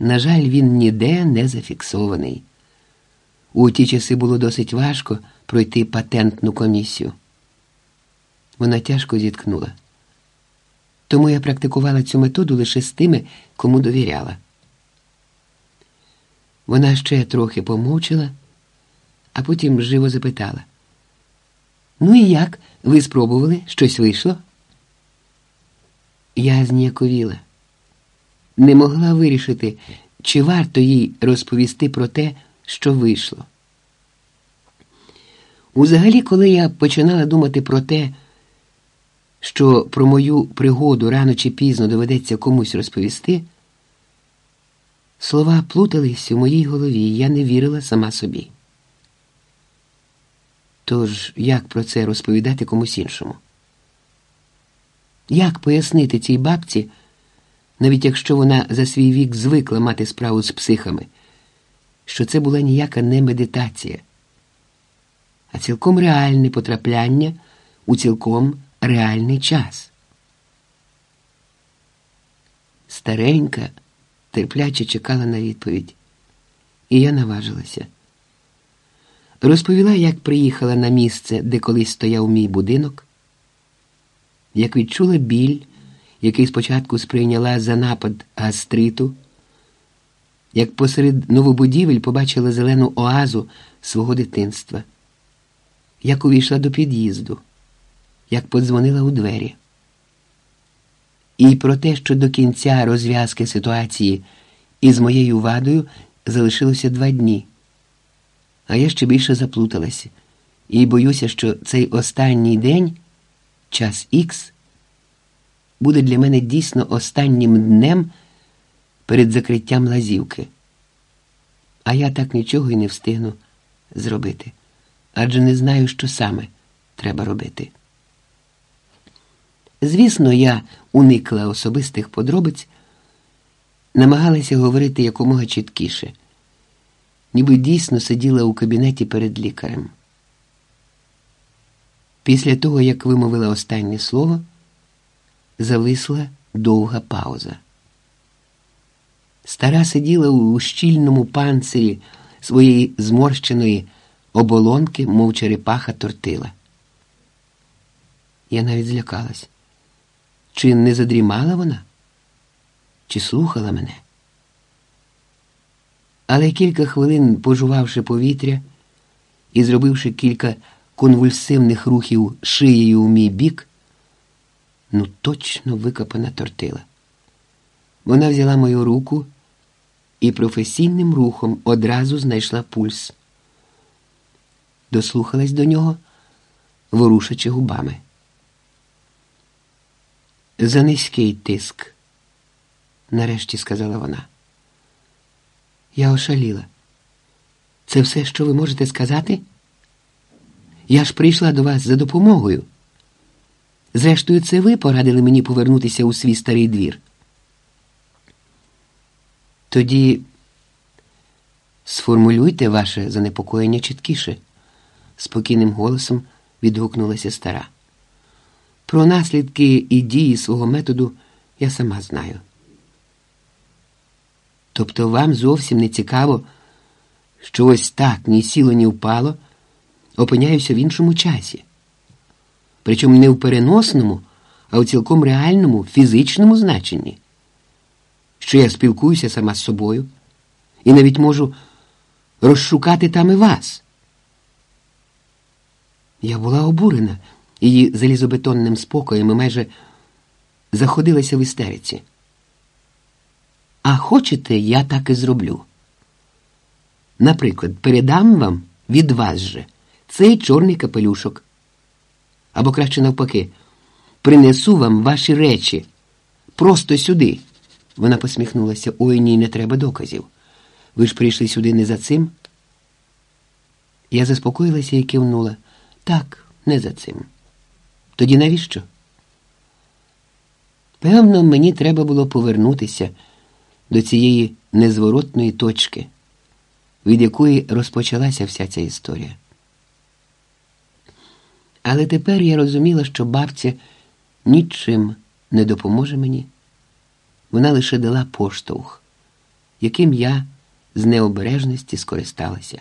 На жаль, він ніде не зафіксований. У ті часи було досить важко пройти патентну комісію. Вона тяжко зіткнула. Тому я практикувала цю методу лише з тими, кому довіряла. Вона ще трохи помовчала, а потім живо запитала. Ну і як? Ви спробували? Щось вийшло? Я зніяковіла. Не могла вирішити, чи варто їй розповісти про те, що вийшло. Узагалі, коли я починала думати про те, що про мою пригоду рано чи пізно доведеться комусь розповісти, слова плутались у моїй голові, і я не вірила сама собі. Тож, як про це розповідати комусь іншому? Як пояснити цій бабці, навіть якщо вона за свій вік звикла мати справу з психами, що це була ніяка не медитація, а цілком реальне потрапляння у цілком реальний час? Старенька терпляче чекала на відповідь, і я наважилася. Розповіла, як приїхала на місце, де колись стояв мій будинок, як відчула біль, який спочатку сприйняла за напад гастриту, як посеред новобудівель побачила зелену оазу свого дитинства, як увійшла до під'їзду, як подзвонила у двері. І про те, що до кінця розв'язки ситуації із моєю вадою залишилося два дні. А я ще більше заплуталася і боюся, що цей останній день, час Ікс, буде для мене дійсно останнім днем перед закриттям лазівки. А я так нічого і не встигну зробити, адже не знаю, що саме треба робити. Звісно, я уникла особистих подробиць, намагалася говорити якомога чіткіше ніби дійсно сиділа у кабінеті перед лікарем. Після того, як вимовила останнє слово, зависла довга пауза. Стара сиділа у щільному панцирі своєї зморщеної оболонки, мов черепаха тортила. Я навіть злякалась. Чи не задрімала вона? Чи слухала мене? Але кілька хвилин, пожувавши повітря і зробивши кілька конвульсивних рухів шиєю у мій бік, ну точно викопана тортила. Вона взяла мою руку і професійним рухом одразу знайшла пульс. Дослухалась до нього, ворушачи губами. За низький тиск, нарешті сказала вона. Я ошаліла. Це все, що ви можете сказати? Я ж прийшла до вас за допомогою. Зрештою, це ви порадили мені повернутися у свій старий двір. Тоді сформулюйте ваше занепокоєння чіткіше, спокійним голосом відгукнулася стара. Про наслідки і дії свого методу я сама знаю. Тобто вам зовсім не цікаво, що ось так ні сіло, ні впало, опиняюся в іншому часі. Причому не в переносному, а у цілком реальному фізичному значенні, що я спілкуюся сама з собою і навіть можу розшукати там і вас. Я була обурена її залізобетонним спокоєм і майже заходилася в істериці. А хочете, я так і зроблю. Наприклад, передам вам від вас же цей чорний капелюшок. Або краще навпаки, принесу вам ваші речі просто сюди. Вона посміхнулася. Ой, ні, не треба доказів. Ви ж прийшли сюди не за цим. Я заспокоїлася і кивнула. Так, не за цим. Тоді навіщо? Певно, мені треба було повернутися до цієї незворотної точки, від якої розпочалася вся ця історія. Але тепер я розуміла, що бабця нічим не допоможе мені. Вона лише дала поштовх, яким я з необережності скористалася.